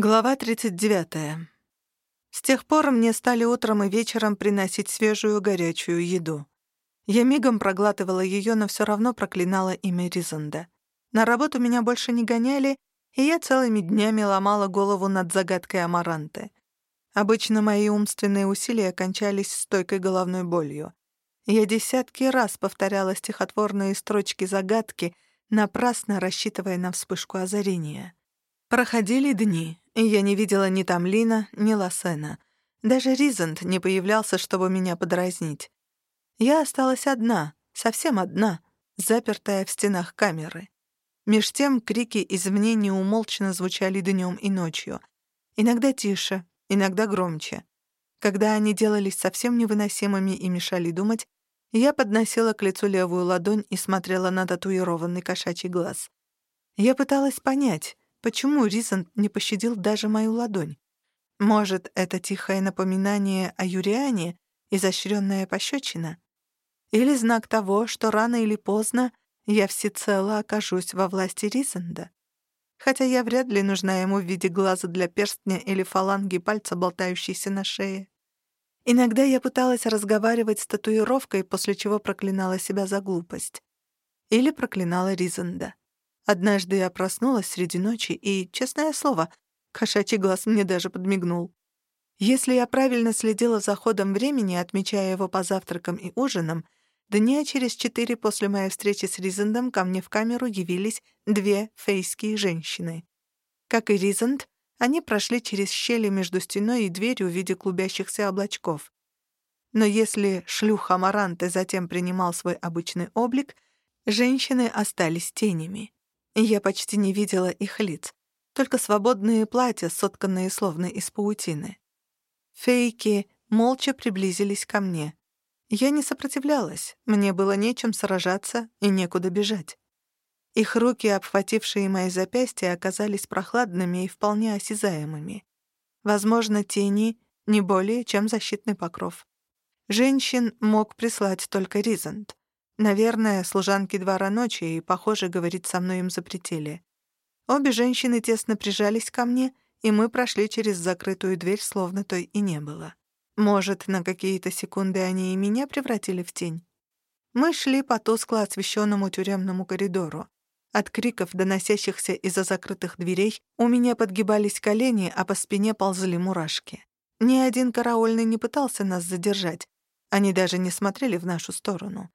Глава 39. С тех пор мне стали утром и вечером приносить свежую горячую еду. Я мигом проглатывала ее, но все равно проклинала имя Ризанда. На работу меня больше не гоняли, и я целыми днями ломала голову над загадкой Амаранты. Обычно мои умственные усилия кончались стойкой головной болью. Я десятки раз повторяла стихотворные строчки загадки, напрасно рассчитывая на вспышку озарения. Проходили дни, и я не видела ни Тамлина, ни Лассена. Даже Ризент не появлялся, чтобы меня подразнить. Я осталась одна, совсем одна, запертая в стенах камеры. Меж тем крики извне неумолчно звучали днем и ночью. Иногда тише, иногда громче. Когда они делались совсем невыносимыми и мешали думать, я подносила к лицу левую ладонь и смотрела на татуированный кошачий глаз. Я пыталась понять, Почему Ризант не пощадил даже мою ладонь? Может, это тихое напоминание о Юриане, изощренная пощечина? Или знак того, что рано или поздно я всецело окажусь во власти Ризанда? Хотя я вряд ли нужна ему в виде глаза для перстня или фаланги пальца, болтающейся на шее. Иногда я пыталась разговаривать с татуировкой, после чего проклинала себя за глупость. Или проклинала Ризанда. Однажды я проснулась среди ночи, и, честное слово, кошачий глаз мне даже подмигнул. Если я правильно следила за ходом времени, отмечая его по завтракам и ужинам, дня через четыре после моей встречи с Ризендом ко мне в камеру явились две фейские женщины. Как и Ризенд, они прошли через щели между стеной и дверью в виде клубящихся облачков. Но если шлюх Амаранте затем принимал свой обычный облик, женщины остались тенями. Я почти не видела их лиц, только свободные платья, сотканные словно из паутины. Фейки молча приблизились ко мне. Я не сопротивлялась, мне было нечем сражаться и некуда бежать. Их руки, обхватившие мои запястья, оказались прохладными и вполне осязаемыми. Возможно, тени — не более, чем защитный покров. Женщин мог прислать только Ризант. Наверное, служанки двора ночи, и, похоже, говорить со мной им запретили. Обе женщины тесно прижались ко мне, и мы прошли через закрытую дверь, словно той и не было. Может, на какие-то секунды они и меня превратили в тень? Мы шли по тускло освещенному тюремному коридору. От криков, доносящихся из-за закрытых дверей, у меня подгибались колени, а по спине ползли мурашки. Ни один караульный не пытался нас задержать. Они даже не смотрели в нашу сторону.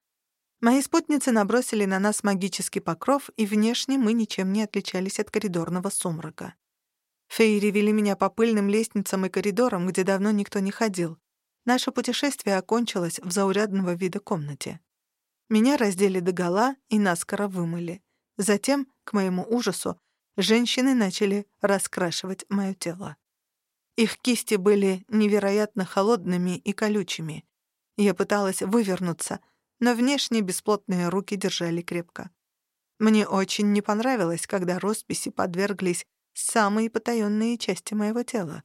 Мои спутницы набросили на нас магический покров, и внешне мы ничем не отличались от коридорного сумрака. Фейри вели меня по пыльным лестницам и коридорам, где давно никто не ходил. Наше путешествие окончилось в заурядного вида комнате. Меня раздели догола и наскоро вымыли. Затем, к моему ужасу, женщины начали раскрашивать мое тело. Их кисти были невероятно холодными и колючими. Я пыталась вывернуться — но внешне бесплотные руки держали крепко. Мне очень не понравилось, когда росписи подверглись самые потаённые части моего тела.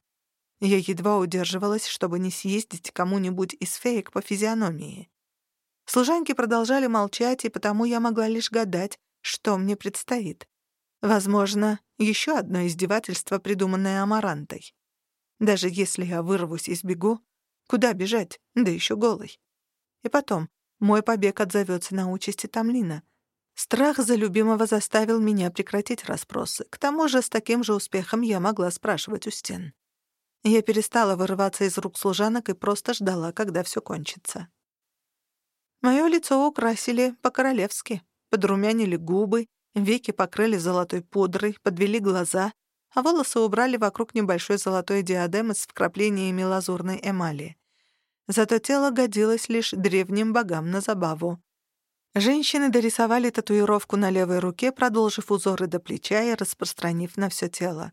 Я едва удерживалась, чтобы не съездить кому-нибудь из феек по физиономии. Служанки продолжали молчать, и потому я могла лишь гадать, что мне предстоит. Возможно, еще одно издевательство, придуманное Амарантой. Даже если я вырвусь и сбегу, куда бежать, да еще голой? И потом, мой побег отзовется на участи Тамлина. Страх за любимого заставил меня прекратить расспросы. К тому же с таким же успехом я могла спрашивать у стен. Я перестала вырываться из рук служанок и просто ждала, когда все кончится. Моё лицо украсили по-королевски. Подрумянили губы, веки покрыли золотой пудрой, подвели глаза, а волосы убрали вокруг небольшой золотой диадемы с вкраплениями лазурной эмали. Зато тело годилось лишь древним богам на забаву. Женщины дорисовали татуировку на левой руке, продолжив узоры до плеча и распространив на все тело.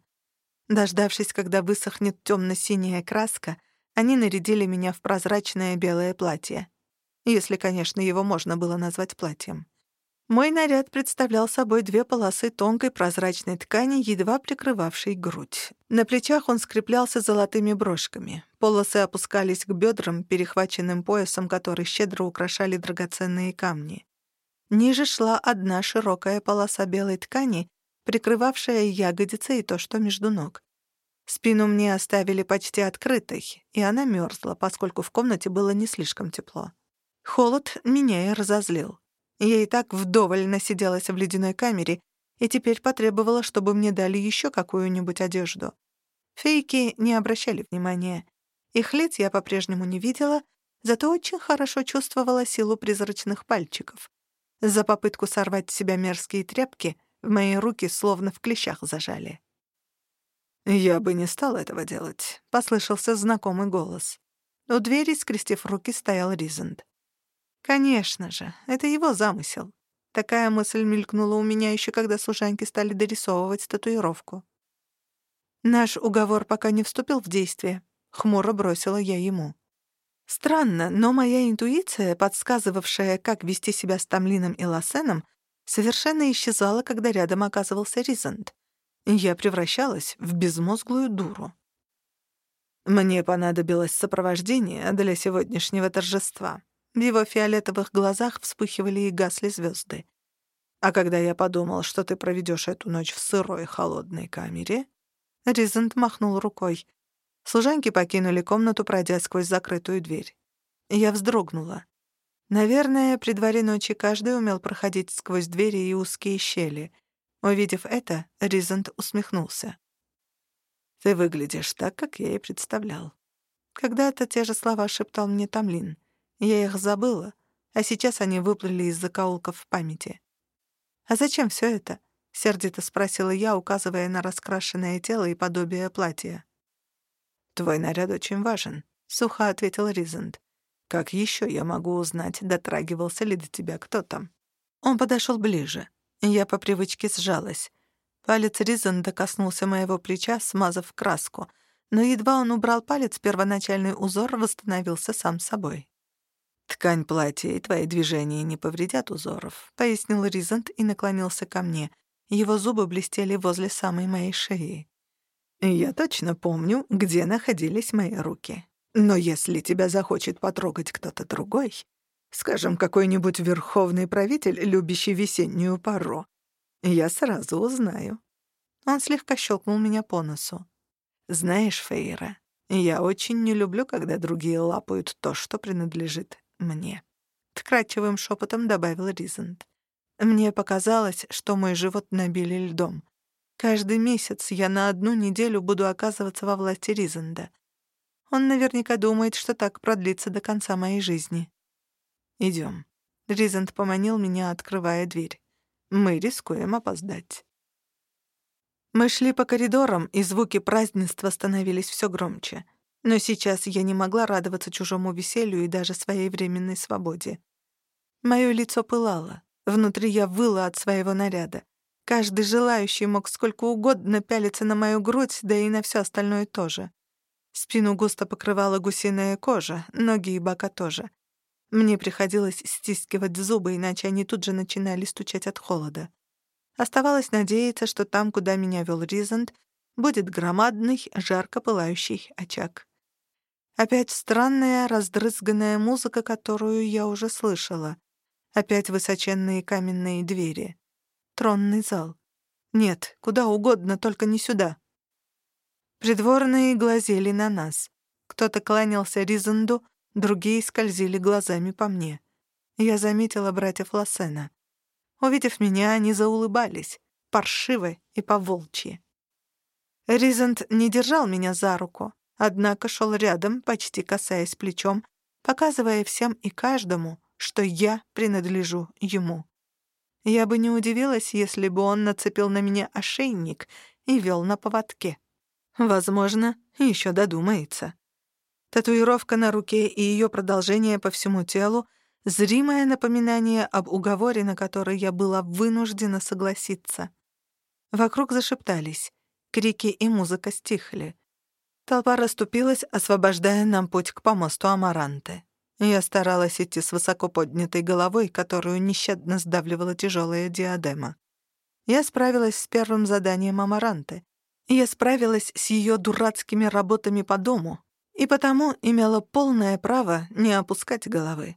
Дождавшись, когда высохнет темно-синяя краска, они нарядили меня в прозрачное белое платье. Если, конечно, его можно было назвать платьем. Мой наряд представлял собой две полосы тонкой прозрачной ткани, едва прикрывавшей грудь. На плечах он скреплялся золотыми брошками. Полосы опускались к бедрам, перехваченным поясом, который щедро украшали драгоценные камни. Ниже шла одна широкая полоса белой ткани, прикрывавшая ягодицы и то, что между ног. Спину мне оставили почти открытой, и она мерзла, поскольку в комнате было не слишком тепло. Холод меня и разозлил. Я и так вдоволь насиделась в ледяной камере, и теперь потребовала, чтобы мне дали еще какую-нибудь одежду. Фейки не обращали внимания. Их лиц я по-прежнему не видела, зато очень хорошо чувствовала силу призрачных пальчиков. За попытку сорвать с себя мерзкие тряпки в мои руки словно в клещах зажали. «Я бы не стал этого делать», — послышался знакомый голос. У двери, скрестив руки, стоял Ризент. «Конечно же, это его замысел. Такая мысль мелькнула у меня еще, когда служанки стали дорисовывать татуировку. Наш уговор пока не вступил в действие. Хмуро бросила я ему. Странно, но моя интуиция, подсказывавшая, как вести себя с Тамлином и Лассеном, совершенно исчезала, когда рядом оказывался Ризант я превращалась в безмозглую дуру. Мне понадобилось сопровождение для сегодняшнего торжества. В его фиолетовых глазах вспыхивали и гасли звезды. А когда я подумал, что ты проведешь эту ночь в сырой холодной камере, Ризент махнул рукой. Служанки покинули комнату, пройдя сквозь закрытую дверь. Я вздрогнула. Наверное, при дворе ночи каждый умел проходить сквозь двери и узкие щели — Увидев это, Ризант усмехнулся. «Ты выглядишь так, как я и представлял. Когда-то те же слова шептал мне Тамлин. Я их забыла, а сейчас они выплыли из закоулков в памяти. «А зачем все это?» — сердито спросила я, указывая на раскрашенное тело и подобие платья. «Твой наряд очень важен», — сухо ответил Ризант. «Как еще я могу узнать, дотрагивался ли до тебя кто-то?» Он подошел ближе. Я по привычке сжалась. Палец Ризанда коснулся моего плеча, смазав краску, но едва он убрал палец, первоначальный узор восстановился сам собой. «Ткань платья и твои движения не повредят узоров», — пояснил Ризанд и наклонился ко мне. Его зубы блестели возле самой моей шеи. «Я точно помню, где находились мои руки. Но если тебя захочет потрогать кто-то другой, Скажем, какой-нибудь верховный правитель, любящий весеннюю пару. Я сразу узнаю. Он слегка щелкнул меня по носу. Знаешь, Фейра, я очень не люблю, когда другие лапают то, что принадлежит мне. Вкрадчивым шепотом добавил Ризент. Мне показалось, что мой живот набили льдом. Каждый месяц я на одну неделю буду оказываться во власти Ризенда. Он наверняка думает, что так продлится до конца моей жизни. Идем. Ризент поманил меня, открывая дверь. Мы рискуем опоздать. Мы шли по коридорам, и звуки празднества становились все громче. Но сейчас я не могла радоваться чужому веселью и даже своей временной свободе. Моё лицо пылало. Внутри я выла от своего наряда. Каждый желающий мог сколько угодно пялиться на мою грудь, да и на все остальное тоже. Спину густо покрывала гусиная кожа, ноги и бока тоже. Мне приходилось стискивать зубы, иначе они тут же начинали стучать от холода. Оставалось надеяться, что там, куда меня вел Ризант, будет громадный, жарко пылающий очаг. Опять странная, раздрызганная музыка, которую я уже слышала. Опять высоченные каменные двери. Тронный зал. Нет, куда угодно, только не сюда. Придворные глазели на нас. Кто-то кланялся Ризанду, Другие скользили глазами по мне. Я заметила братьев Лассена. Увидев меня, они заулыбались, паршиво и поволчьи. Ризент не держал меня за руку, однако шел рядом, почти касаясь плечом, показывая всем и каждому, что я принадлежу ему. Я бы не удивилась, если бы он нацепил на меня ошейник и вел на поводке. Возможно, еще додумается. Татуировка на руке и ее продолжение по всему телу — зримое напоминание об уговоре, на который я была вынуждена согласиться. Вокруг зашептались. Крики и музыка стихли. Толпа расступилась, освобождая нам путь к помосту Амаранты. Я старалась идти с высоко поднятой головой, которую нещадно сдавливала тяжелая диадема. Я справилась с первым заданием Амаранты. Я справилась с ее дурацкими работами по дому, и потому имела полное право не опускать головы.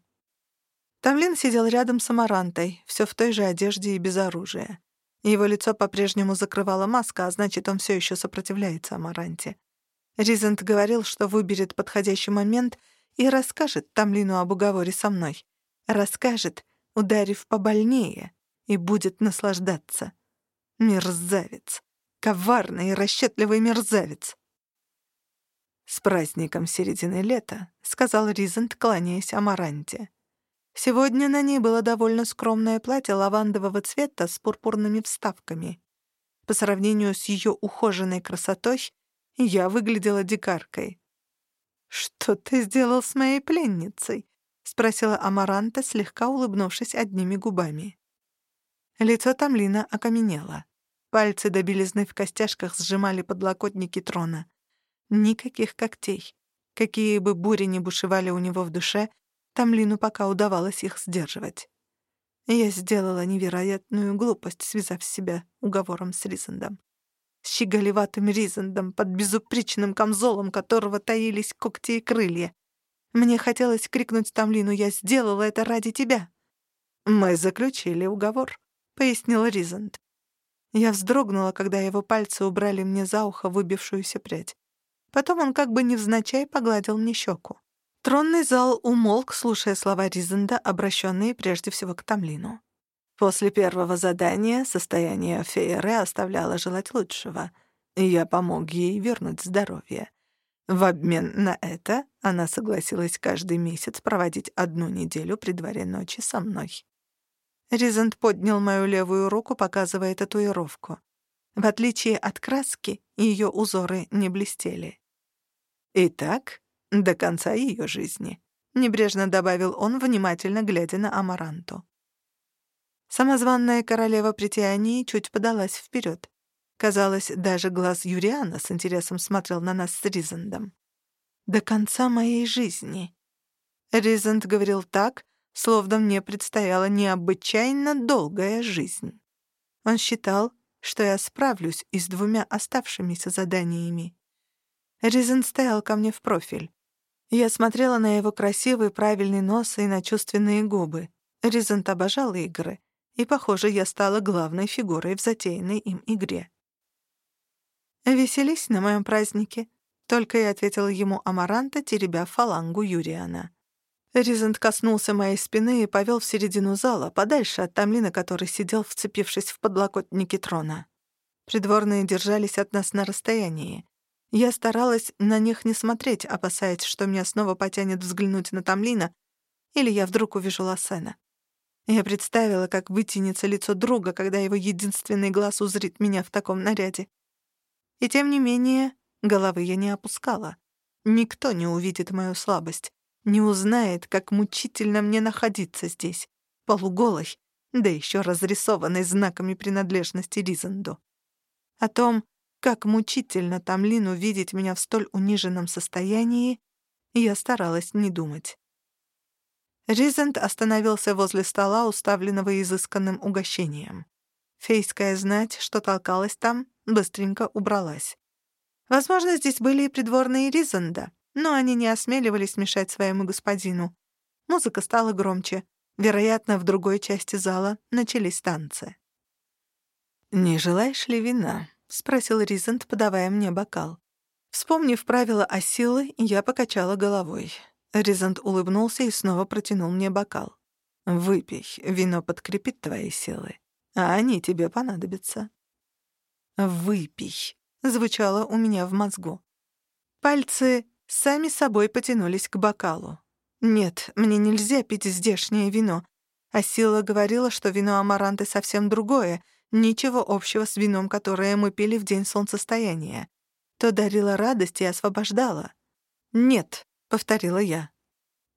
Тамлин сидел рядом с Амарантой, все в той же одежде и без оружия. Его лицо по-прежнему закрывала маска, а значит, он все еще сопротивляется Амаранте. Ризент говорил, что выберет подходящий момент и расскажет Тамлину об уговоре со мной. Расскажет, ударив побольнее, и будет наслаждаться. Мерзавец. Коварный и расчетливый мерзавец. «С праздником середины лета», — сказал Ризент, кланяясь Амаранте. Сегодня на ней было довольно скромное платье лавандового цвета с пурпурными вставками. По сравнению с ее ухоженной красотой, я выглядела дикаркой. «Что ты сделал с моей пленницей?» — спросила Амаранта, слегка улыбнувшись одними губами. Лицо Тамлина окаменело. Пальцы до белизны в костяшках сжимали подлокотники трона. Никаких когтей. Какие бы бури ни бушевали у него в душе, Тамлину пока удавалось их сдерживать. Я сделала невероятную глупость, связав себя уговором с Ризендом. Щеголеватым Ризендом, под безупречным камзолом которого таились когти и крылья. Мне хотелось крикнуть Тамлину «Я сделала это ради тебя!» «Мы заключили уговор», — пояснил Ризенд. Я вздрогнула, когда его пальцы убрали мне за ухо выбившуюся прядь. Потом он как бы невзначай погладил мне щеку. Тронный зал умолк, слушая слова Ризенда, обращенные прежде всего к Тамлину. После первого задания состояние Фейеры оставляло желать лучшего, я помог ей вернуть здоровье. В обмен на это она согласилась каждый месяц проводить одну неделю при дворе ночи со мной. Ризент поднял мою левую руку, показывая татуировку. В отличие от краски, ее узоры не блестели. Итак, до конца ее жизни», — небрежно добавил он, внимательно глядя на Амаранту. Самозванная королева притянии чуть подалась вперед. Казалось, даже глаз Юриана с интересом смотрел на нас с Ризендом. «До конца моей жизни». Ризенд говорил так, словно мне предстояла необычайно долгая жизнь. Он считал, что я справлюсь и с двумя оставшимися заданиями. Ризен стоял ко мне в профиль. Я смотрела на его красивый правильный нос и на чувственные губы. Ризент обожал игры, и, похоже, я стала главной фигурой в затеянной им игре. «Веселись на моем празднике», — только и ответила ему Амаранта, теребя фалангу Юриана. Ризент коснулся моей спины и повел в середину зала, подальше от Тамлина, который сидел, вцепившись в подлокотники трона. Придворные держались от нас на расстоянии. Я старалась на них не смотреть, опасаясь, что меня снова потянет взглянуть на Тамлина, или я вдруг увижу Лассена. Я представила, как вытянется лицо друга, когда его единственный глаз узрит меня в таком наряде. И тем не менее, головы я не опускала. Никто не увидит мою слабость, не узнает, как мучительно мне находиться здесь, полуголой, да еще разрисованной знаками принадлежности Ризенду. О том, как мучительно Тамлину видеть меня в столь униженном состоянии, я старалась не думать. Ризент остановился возле стола, уставленного изысканным угощением. Фейская знать, что толкалась там, быстренько убралась. Возможно, здесь были и придворные Ризенда, но они не осмеливались мешать своему господину. Музыка стала громче. Вероятно, в другой части зала начались танцы. «Не желаешь ли вина?» — спросил Ризент, подавая мне бокал. Вспомнив правила Осилы, я покачала головой. Ризент улыбнулся и снова протянул мне бокал. «Выпей, вино подкрепит твои силы, а они тебе понадобятся». «Выпей», — звучало у меня в мозгу. Пальцы сами собой потянулись к бокалу. «Нет, мне нельзя пить здешнее вино». Асила говорила, что вино Амаранты совсем другое — Ничего общего с вином, которое мы пили в день солнцестояния. То дарило радость и освобождало. «Нет», — повторила я.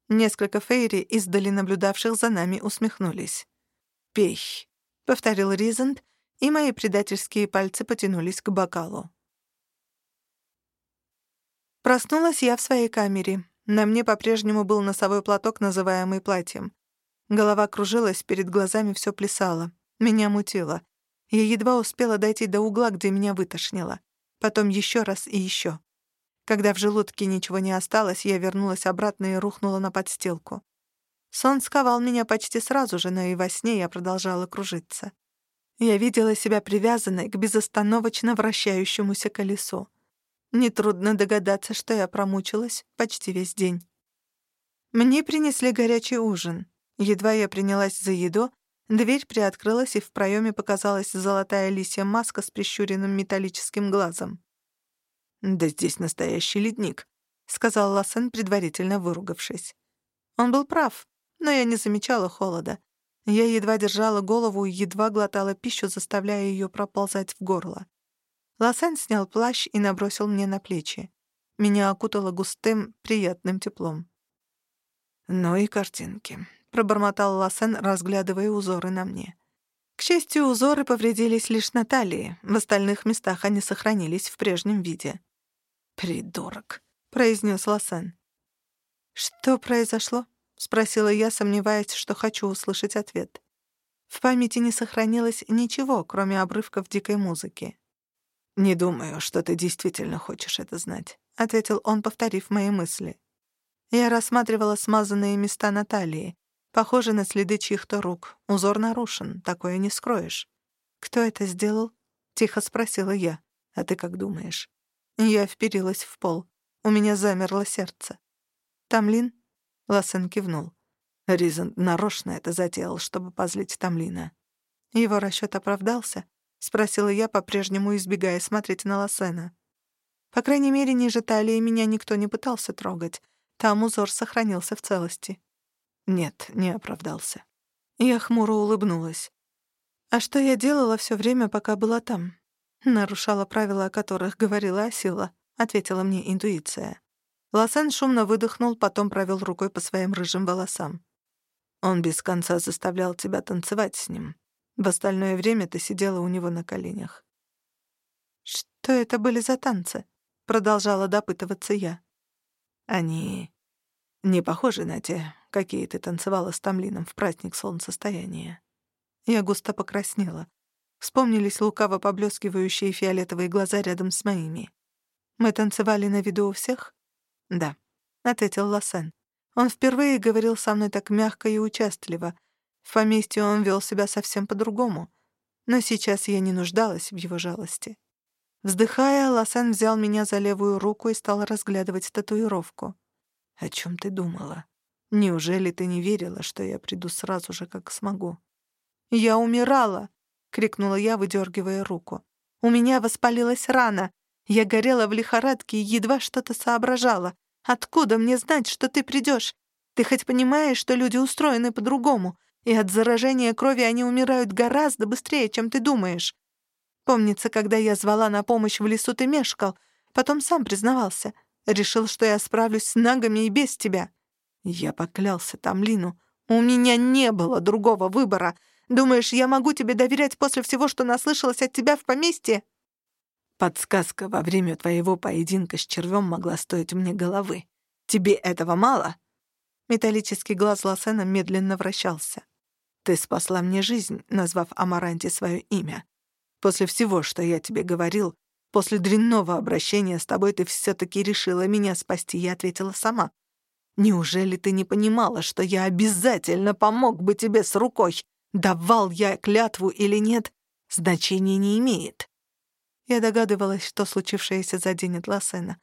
Несколько фейри, издали наблюдавших за нами, усмехнулись. «Пей», — повторил Ризент, и мои предательские пальцы потянулись к бокалу. Проснулась я в своей камере. На мне по-прежнему был носовой платок, называемый платьем. Голова кружилась, перед глазами все плясало. Меня мутило. Я едва успела дойти до угла, где меня вытошнило. Потом еще раз и еще. Когда в желудке ничего не осталось, я вернулась обратно и рухнула на подстилку. Сон сковал меня почти сразу же, но и во сне я продолжала кружиться. Я видела себя привязанной к безостановочно вращающемуся колесу. Нетрудно догадаться, что я промучилась почти весь день. Мне принесли горячий ужин. Едва я принялась за еду, дверь приоткрылась, и в проеме показалась золотая лисья маска с прищуренным металлическим глазом. «Да здесь настоящий ледник», — сказал Лассен, предварительно выругавшись. Он был прав, но я не замечала холода. Я едва держала голову и едва глотала пищу, заставляя ее проползать в горло. Лосань снял плащ и набросил мне на плечи. Меня окутало густым, приятным теплом. «Ну и картинки», — пробормотал Лосен, разглядывая узоры на мне. К счастью, узоры повредились лишь на талии, в остальных местах они сохранились в прежнем виде. «Придурок», — произнес Лосен. «Что произошло?» — спросила я, сомневаясь, что хочу услышать ответ. В памяти не сохранилось ничего, кроме обрывков дикой музыки. «Не думаю, что ты действительно хочешь это знать», — ответил он, повторив мои мысли. Я рассматривала смазанные места на талии. Похоже на следы чьих-то рук. Узор нарушен, такое не скроешь. «Кто это сделал?» — тихо спросила я. «А ты как думаешь?» Я вперилась в пол. У меня замерло сердце. «Тамлин?» Лассен кивнул. Ризен нарочно это затеял, чтобы позлить Тамлина. Его расчёт оправдался? Спросила я, по-прежнему избегая смотреть на Лассена. По крайней мере, ниже талии меня никто не пытался трогать. Там узор сохранился в целости. Нет, не оправдался. Я хмуро улыбнулась. А что я делала всё время, пока была там? Нарушала правила, о которых говорила Асила, ответила мне интуиция. Лосен шумно выдохнул, потом провел рукой по своим рыжим волосам. Он без конца заставлял тебя танцевать с ним. В остальное время ты сидела у него на коленях. «Что это были за танцы?» — продолжала допытываться я. «Они не похожи на те, какие ты танцевала с Тамлином в праздник солнцестояния». Я густо покраснела. Вспомнились лукаво поблескивающие фиолетовые глаза рядом с моими. Мы танцевали на виду у всех? «Да», — ответил Лосен. Он впервые говорил со мной так мягко и участливо. В поместье он вел себя совсем по-другому. Но сейчас я не нуждалась в его жалости. Вздыхая, Лосен взял меня за левую руку и стал разглядывать татуировку. «О чем ты думала? Неужели ты не верила, что я приду сразу же, как смогу?» «Я умирала!» — крикнула я, выдергивая руку. «У меня воспалилась рана. Я горела в лихорадке и едва что-то соображала. Откуда мне знать, что ты придешь? Ты хоть понимаешь, что люди устроены по-другому, и от заражения крови они умирают гораздо быстрее, чем ты думаешь? Помнится, когда я звала на помощь в лесу, ты мешкал, потом сам признавался. Решил, что я справлюсь с нагами и без тебя. Я поклялся Тамлину. У меня не было другого выбора. Думаешь, я могу тебе доверять после всего, что наслышалось от тебя в поместье? Подсказка во время твоего поединка с червем могла стоить мне головы. Тебе этого мало?» Металлический глаз Лосена медленно вращался. «Ты спасла мне жизнь, назвав Амаранте свое имя. После всего, что я тебе говорил, после дрянного обращения с тобой ты все таки решила меня спасти, я ответила сама. Неужели ты не понимала, что я обязательно помог бы тебе с рукой? Давал я клятву или нет, значения не имеет. Я догадывалась, что случившееся заденет Лассена.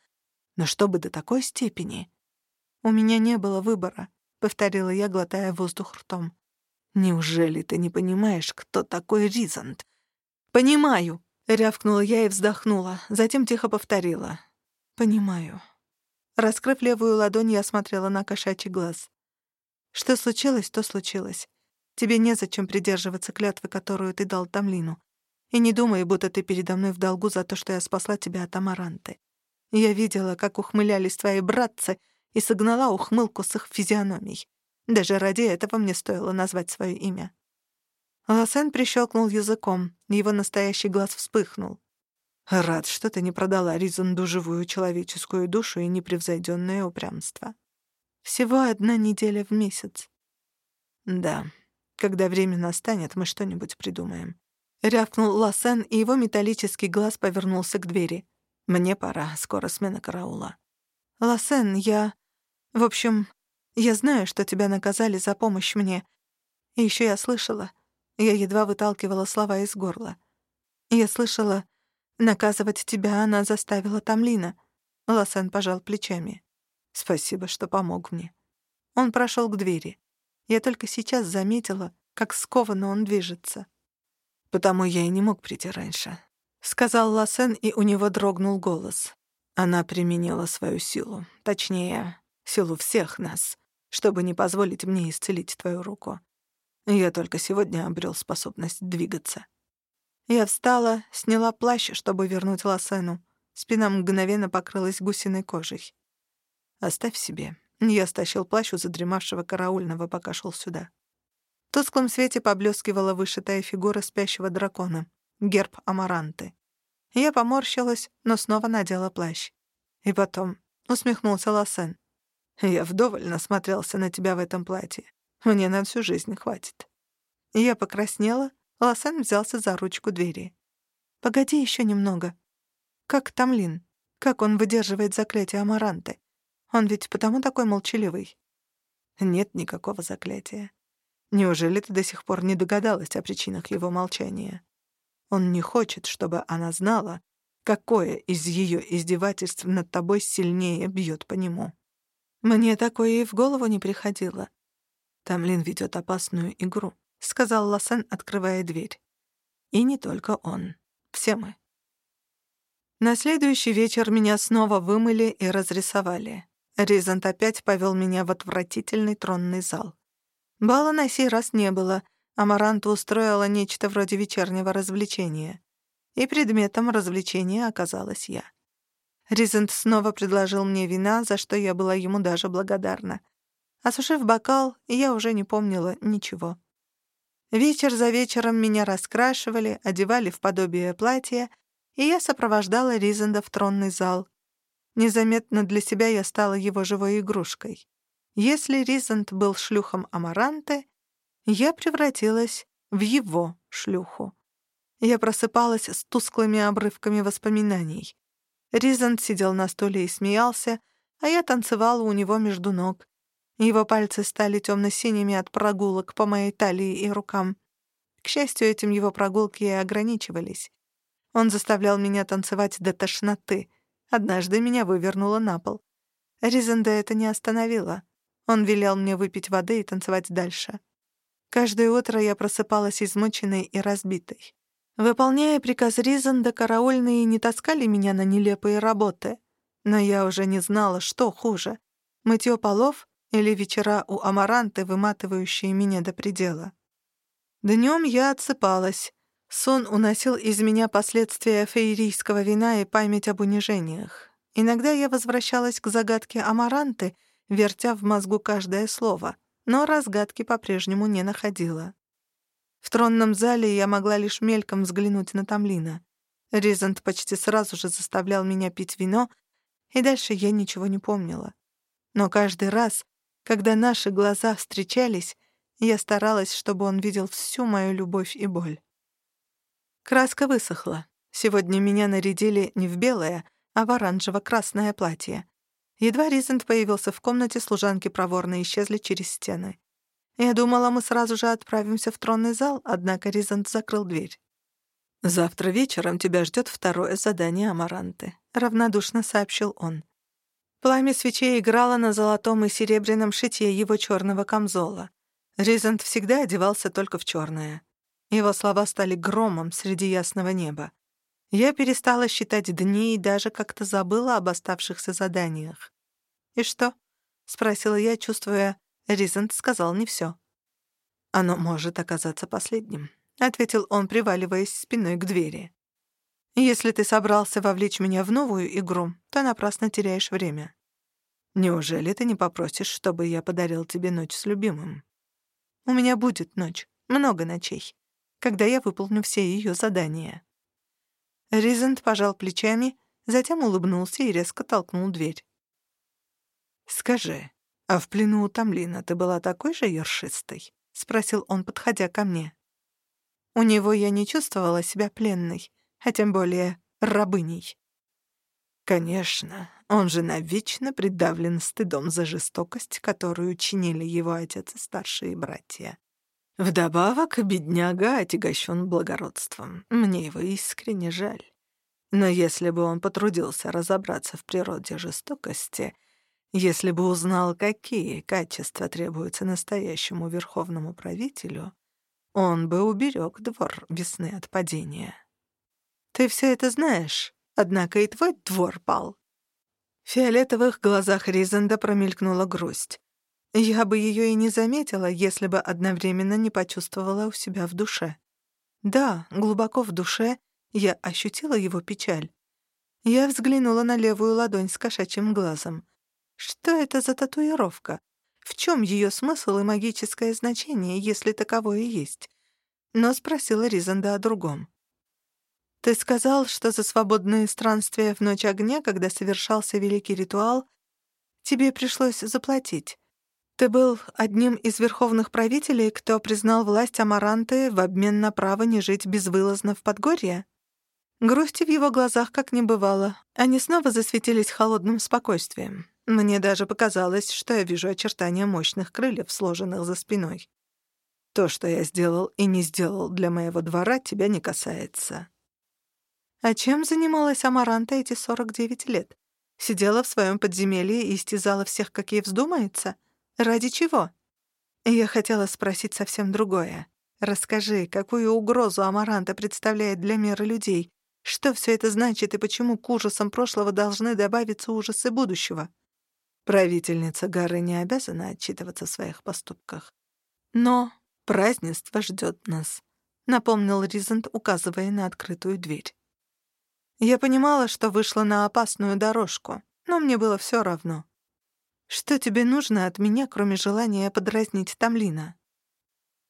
Но чтобы до такой степени? «У меня не было выбора», — повторила я, глотая воздух ртом. «Неужели ты не понимаешь, кто такой Ризант?» «Понимаю», — рявкнула я и вздохнула, затем тихо повторила. «Понимаю». Раскрыв левую ладонь, я смотрела на кошачий глаз. «Что случилось, то случилось. Тебе незачем придерживаться клятвы, которую ты дал Тамлину. И не думай, будто ты передо мной в долгу за то, что я спасла тебя от Амаранты. Я видела, как ухмылялись твои братцы, и согнала ухмылку с их физиономий. Даже ради этого мне стоило назвать свое имя. Лосен прищелкнул языком, его настоящий глаз вспыхнул. «Рад, что ты не продала Ризунду живую человеческую душу и непревзойденное упрямство. Всего одна неделя в месяц». «Да, когда время настанет, мы что-нибудь придумаем. Рявкнул Лассен, и его металлический глаз повернулся к двери. «Мне пора, скоро смена караула». «Лассен, я... В общем, я знаю, что тебя наказали за помощь мне. И ещё я слышала. Я едва выталкивала слова из горла. Я слышала, наказывать тебя она заставила Тамлина. Лосен пожал плечами. Спасибо, что помог мне. Он прошел к двери. Я только сейчас заметила, как скованно он движется. Потому я и не мог прийти раньше. Сказал Лосен, и у него дрогнул голос. Она применила свою силу. Точнее, силу всех нас, чтобы не позволить мне исцелить твою руку. Я только сегодня обрел способность двигаться. Я встала, сняла плащ, чтобы вернуть Лосену. Спина мгновенно покрылась гусиной кожей. «Оставь себе». Я стащил плащ у задремавшего караульного, пока шел сюда. В тусклом свете поблескивала вышитая фигура спящего дракона, герб Амаранты. Я поморщилась, но снова надела плащ. И потом усмехнулся Лосен. «Я вдоволь насмотрелся на тебя в этом платье. Мне на всю жизнь хватит». Я покраснела, Лосен взялся за ручку двери. «Погоди еще немного. Как Тамлин? Как он выдерживает заклятие Амаранты? Он ведь потому такой молчаливый?» «Нет никакого заклятия. Неужели ты до сих пор не догадалась о причинах его молчания? Он не хочет, чтобы она знала, какое из ее издевательств над тобой сильнее бьет по нему. Мне такое и в голову не приходило. Тамлин ведет опасную игру, сказал Лосен, открывая дверь. И не только он. Все мы. На следующий вечер меня снова вымыли и разрисовали. Ризант опять повел меня в отвратительный тронный зал. Бала на сей раз не было, а Маранта устроила нечто вроде вечернего развлечения. И предметом развлечения оказалась я. Ризент снова предложил мне вина, за что я была ему даже благодарна. Осушив бокал, я уже не помнила ничего. Вечер за вечером меня раскрашивали, одевали в подобие платья, и я сопровождала Ризенда в тронный зал. Незаметно для себя я стала его живой игрушкой. Если Ризент был шлюхом Амаранты, я превратилась в его шлюху. Я просыпалась с тусклыми обрывками воспоминаний. Ризент сидел на стуле и смеялся, а я танцевала у него между ног. Его пальцы стали темно-синими от прогулок по моей талии и рукам. К счастью, этим его прогулки и ограничивались. Он заставлял меня танцевать до тошноты. Однажды меня вывернуло на пол. Ризенда это не остановило. Он велел мне выпить воды и танцевать дальше. Каждое утро я просыпалась измученной и разбитой. Выполняя приказ Ризенда, караульные не таскали меня на нелепые работы. Но я уже не знала, что хуже — мытье полов или вечера у Амаранты, выматывающие меня до предела. Днем я отсыпалась. Сон уносил из меня последствия феерийского вина и память об унижениях. Иногда я возвращалась к загадке Амаранты — вертя в мозгу каждое слово, но разгадки по-прежнему не находила. В тронном зале я могла лишь мельком взглянуть на Тамлина. Ризант почти сразу же заставлял меня пить вино, и дальше я ничего не помнила. Но каждый раз, когда наши глаза встречались, я старалась, чтобы он видел всю мою любовь и боль. Краска высохла. Сегодня меня нарядили не в белое, а в оранжево-красное платье. Едва Ризент появился в комнате, служанки проворно исчезли через стены. Я думала, мы сразу же отправимся в тронный зал, однако Ризент закрыл дверь. «Завтра вечером тебя ждет второе задание Амаранты», — равнодушно сообщил он. Пламя свечей играло на золотом и серебряном шитье его черного камзола. Ризент всегда одевался только в черное. Его слова стали громом среди ясного неба. Я перестала считать дни и даже как-то забыла об оставшихся заданиях. «И что?» — спросила я, чувствуя, Ризент сказал не все. «Оно может оказаться последним», — ответил он, приваливаясь спиной к двери. «Если ты собрался вовлечь меня в новую игру, то напрасно теряешь время. Неужели ты не попросишь, чтобы я подарил тебе ночь с любимым? У меня будет ночь, много ночей, когда я выполню все ее задания». Ризент пожал плечами, затем улыбнулся и резко толкнул дверь. «Скажи, а в плену у Тамлина ты была такой же ершистой?» — спросил он, подходя ко мне. У него я не чувствовала себя пленной, а тем более рабыней. Конечно, он же навечно придавлен стыдом за жестокость, которую чинили его отец и старшие братья. Вдобавок, бедняга отягощен благородством. Мне его искренне жаль. Но если бы он потрудился разобраться в природе жестокости, если бы узнал, какие качества требуются настоящему верховному правителю, он бы уберег двор весны от падения. Ты все это знаешь, однако и твой двор пал. В фиолетовых глазах Ризенда промелькнула грусть. Я бы ее и не заметила, если бы одновременно не почувствовала у себя в душе. Да, глубоко в душе я ощутила его печаль. Я взглянула на левую ладонь с кошачьим глазом. Что это за татуировка? В чем ее смысл и магическое значение, если таковое есть? Но спросила Ризанда о другом. «Ты сказал, что за свободные странствия в Ночь Огня, когда совершался великий ритуал, тебе пришлось заплатить. Ты был одним из верховных правителей, кто признал власть Амаранты в обмен на право не жить безвылазно в Подгорье? Грусти в его глазах как не бывало. Они снова засветились холодным спокойствием. Мне даже показалось, что я вижу очертания мощных крыльев, сложенных за спиной. То, что я сделал и не сделал для моего двора, тебя не касается. А чем занималась Амаранта эти 49 лет? Сидела в своем подземелье и истязала всех, как ей вздумается — Ради чего? Я хотела спросить совсем другое. Расскажи, какую угрозу Амаранта представляет для мира людей? Что все это значит и почему к ужасам прошлого должны добавиться ужасы будущего? Правительница горы не обязана отчитываться в своих поступках. Но празднество ждет нас, напомнил Ризент, указывая на открытую дверь. Я понимала, что вышла на опасную дорожку, но мне было все равно. Что тебе нужно от меня, кроме желания подразнить Тамлина?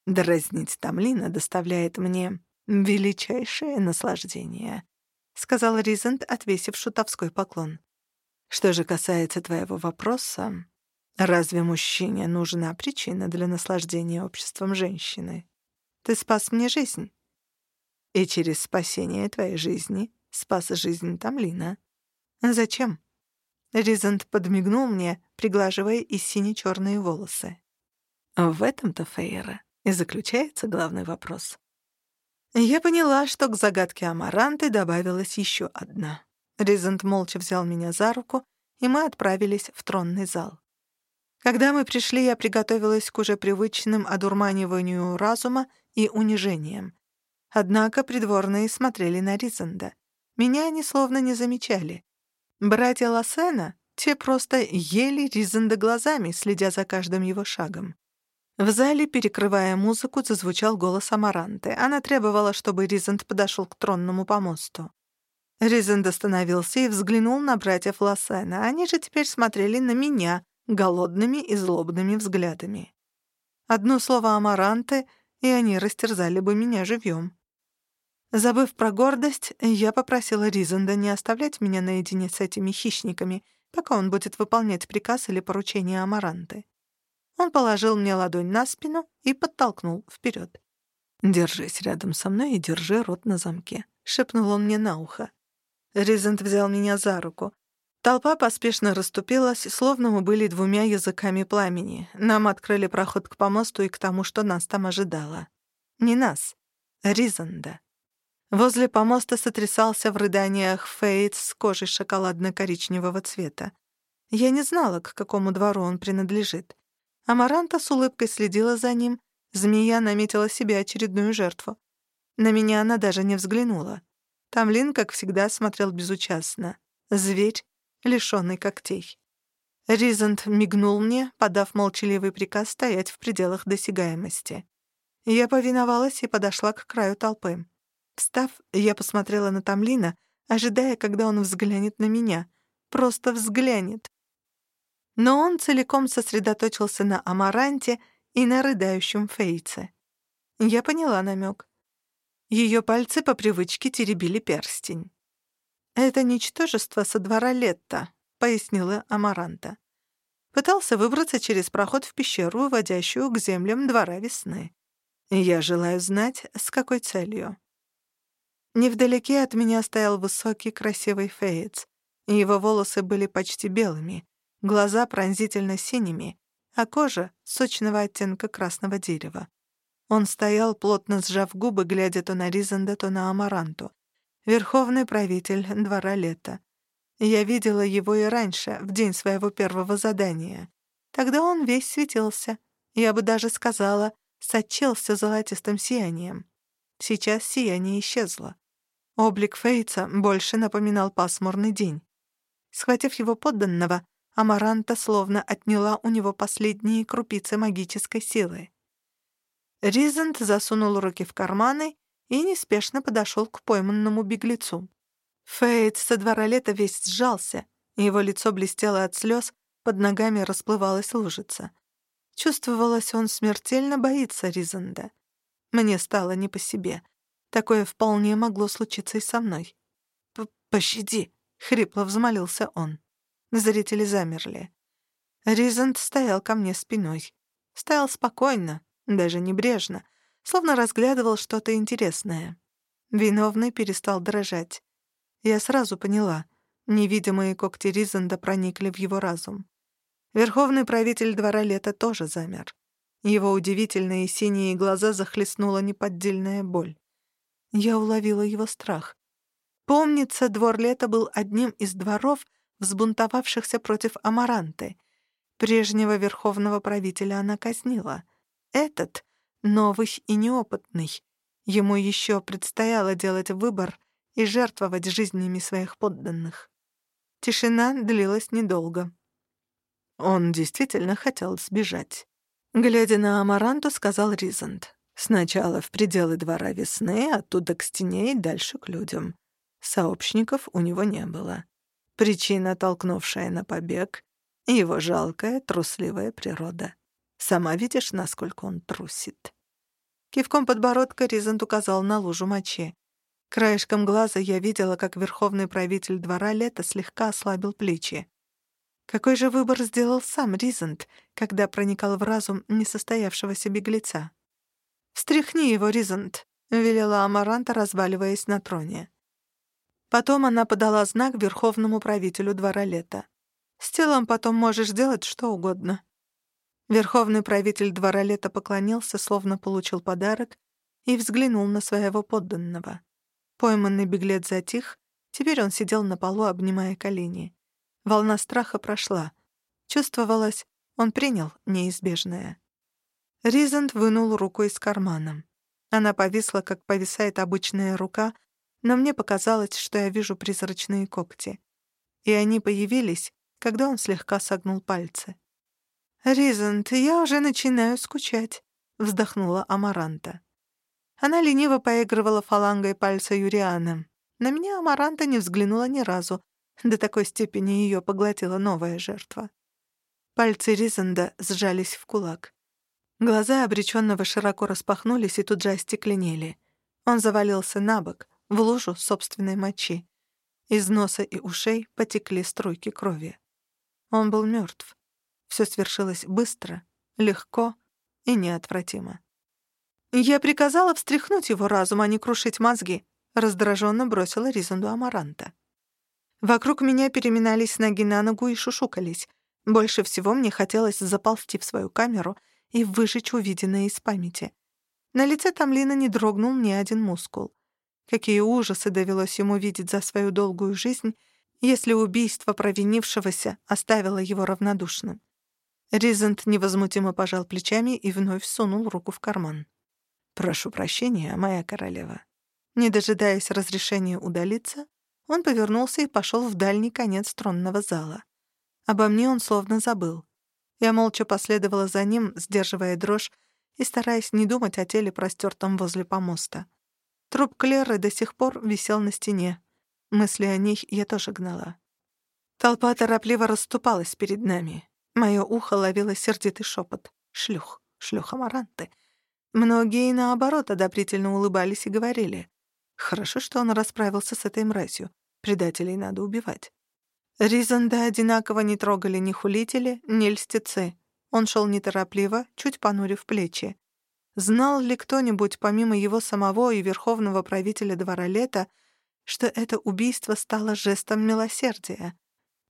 Дразнить Тамлина доставляет мне величайшее наслаждение, сказал Ризент, отвесив шутовской поклон. Что же касается твоего вопроса, разве мужчине нужна причина для наслаждения обществом женщины? Ты спас мне жизнь. И через спасение твоей жизни спас жизнь Тамлина. Зачем? Ризент подмигнул мне, приглаживая и сине-черные волосы. В этом-то, Фейра, и заключается главный вопрос. Я поняла, что к загадке Амаранты добавилась еще одна. Ризент молча взял меня за руку, и мы отправились в тронный зал. Когда мы пришли, я приготовилась к уже привычным одурманиванию разума и унижениям. Однако придворные смотрели на Ризенда. Меня они словно не замечали. Братья Лассена, те просто ели Ризанда глазами, следя за каждым его шагом. В зале, перекрывая музыку, зазвучал голос Амаранты. Она требовала, чтобы Ризанд подошел к тронному помосту. Ризанд остановился и взглянул на братьев Лассена. Они же теперь смотрели на меня голодными и злобными взглядами. Одно слово Амаранты, и они растерзали бы меня живьем. Забыв про гордость, я попросила Ризанда не оставлять меня наедине с этими хищниками, пока он будет выполнять приказ или поручение Амаранты. Он положил мне ладонь на спину и подтолкнул вперед. «Держись рядом со мной и держи рот на замке», — шепнул он мне на ухо. Ризент взял меня за руку. Толпа поспешно расступилась, словно мы были двумя языками пламени. Нам открыли проход к помосту и к тому, что нас там ожидало. Не нас, Ризанда. Возле помоста сотрясался в рыданиях Фейтс с кожей шоколадно-коричневого цвета. Я не знала, к какому двору он принадлежит. Амаранта с улыбкой следила за ним. Змея наметила себе очередную жертву. На меня она даже не взглянула. Тамлин, как всегда, смотрел безучастно. Зверь, лишённый когтей. Ризант мигнул мне, подав молчаливый приказ стоять в пределах досягаемости. Я повиновалась и подошла к краю толпы. Встав, я посмотрела на Тамлина, ожидая, когда он взглянет на меня. Просто взглянет. Но он целиком сосредоточился на Амаранте и на рыдающем Фейце. Я поняла намек. Ее пальцы по привычке теребили перстень. «Это ничтожество со двора Летта», — пояснила Амаранта. Пытался выбраться через проход в пещеру, выводящую к землям двора весны. Я желаю знать, с какой целью. Невдалеке от меня стоял высокий красивый феец. Его волосы были почти белыми, глаза пронзительно синими, а кожа — сочного оттенка красного дерева. Он стоял, плотно сжав губы, глядя то на Ризанда, то на Амаранту. Верховный правитель двора лета. Я видела его и раньше, в день своего первого задания. Тогда он весь светился. Я бы даже сказала, сочился золотистым сиянием. Сейчас сияние исчезло. Облик Фейца больше напоминал пасмурный день. Схватив его подданного, Амаранта словно отняла у него последние крупицы магической силы. Ризент засунул руки в карманы и неспешно подошел к пойманному беглецу. Фейт со двора лета весь сжался, его лицо блестело от слез, под ногами расплывалась лужица. Чувствовалось, он смертельно боится Ризанда. Мне стало не по себе. Такое вполне могло случиться и со мной. «Пощади!» — хрипло взмолился он. Зрители замерли. Ризанд стоял ко мне спиной. Стоял спокойно, даже небрежно, словно разглядывал что-то интересное. Виновный перестал дрожать. Я сразу поняла. Невидимые когти Ризанда проникли в его разум. Верховный правитель двора лета тоже замер. Его удивительные синие глаза захлестнула неподдельная боль. Я уловила его страх. Помнится, двор лета был одним из дворов, взбунтовавшихся против Амаранты. Прежнего верховного правителя она казнила. Этот, новый и неопытный, ему еще предстояло делать выбор и жертвовать жизнями своих подданных. Тишина длилась недолго. Он действительно хотел сбежать. Глядя на Амаранту, сказал Ризант. Сначала в пределы двора весны, оттуда к стене и дальше к людям. Сообщников у него не было. Причина, толкнувшая на побег — его жалкая, трусливая природа. Сама видишь, насколько он трусит. Кивком подбородка Ризант указал на лужу мочи. Краешком глаза я видела, как верховный правитель двора лета слегка ослабил плечи. Какой же выбор сделал сам Ризант, когда проникал в разум несостоявшегося беглеца? «Встряхни его, Ризант», — велела Амаранта, разваливаясь на троне. Потом она подала знак верховному правителю двора лета. «С телом потом можешь делать что угодно». Верховный правитель двора лета поклонился, словно получил подарок, и взглянул на своего подданного. Пойманный беглец затих, теперь он сидел на полу, обнимая колени. Волна страха прошла. Чувствовалось, он принял неизбежное. Ризент вынул руку из кармана. Она повисла, как повисает обычная рука, но мне показалось, что я вижу призрачные когти. И они появились, когда он слегка согнул пальцы. «Ризент, я уже начинаю скучать», — вздохнула Амаранта. Она лениво поигрывала фалангой пальца Юриана. На меня Амаранта не взглянула ни разу. До такой степени ее поглотила новая жертва. Пальцы Ризанда сжались в кулак. Глаза обреченного широко распахнулись и тут же остекленели. Он завалился на бок, в лужу собственной мочи. Из носа и ушей потекли струйки крови. Он был мертв. Все свершилось быстро, легко и неотвратимо. «Я приказала встряхнуть его разум, а не крушить мозги», — раздраженно бросила Ризанду Амаранта. Вокруг меня переминались ноги на ногу и шушукались. Больше всего мне хотелось заползти в свою камеру и выжечь увиденное из памяти. На лице Тамлина не дрогнул ни один мускул. Какие ужасы довелось ему видеть за свою долгую жизнь, если убийство провинившегося оставило его равнодушным. Ризент невозмутимо пожал плечами и вновь сунул руку в карман. «Прошу прощения, моя королева». Не дожидаясь разрешения удалиться, он повернулся и пошел в дальний конец тронного зала. Обо мне он словно забыл. Я молча последовала за ним, сдерживая дрожь и стараясь не думать о теле, простертом возле помоста. Труп Клеры до сих пор висел на стене. Мысли о ней я тоже гнала. Толпа торопливо расступалась перед нами. Мое ухо ловило сердитый шепот. «Шлюх, шлюха Маранты». Многие, наоборот, одобрительно улыбались и говорили. Хорошо, что он расправился с этой мразью. Предателей надо убивать. Ризанда одинаково не трогали ни хулители, ни льстецы. Он шел неторопливо, чуть понурив плечи. Знал ли кто-нибудь, помимо его самого и верховного правителя двора лета, что это убийство стало жестом милосердия?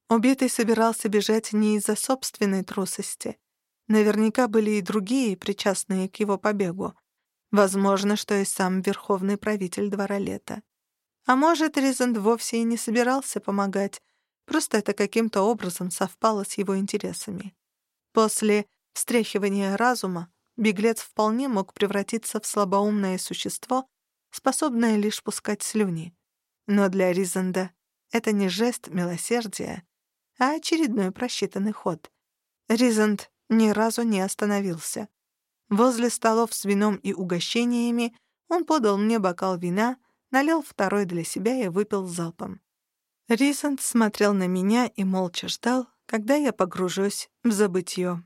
Убитый собирался бежать не из-за собственной трусости. Наверняка были и другие, причастные к его побегу. Возможно, что и сам верховный правитель двора лета. А может, Ризанд вовсе и не собирался помогать, просто это каким-то образом совпало с его интересами. После встряхивания разума беглец вполне мог превратиться в слабоумное существо, способное лишь пускать слюни. Но для Ризанда это не жест милосердия, а очередной просчитанный ход. Ризанд ни разу не остановился. Возле столов с вином и угощениями он подал мне бокал вина, налил второй для себя и выпил залпом. Ризанд смотрел на меня и молча ждал, когда я погружусь в забытье.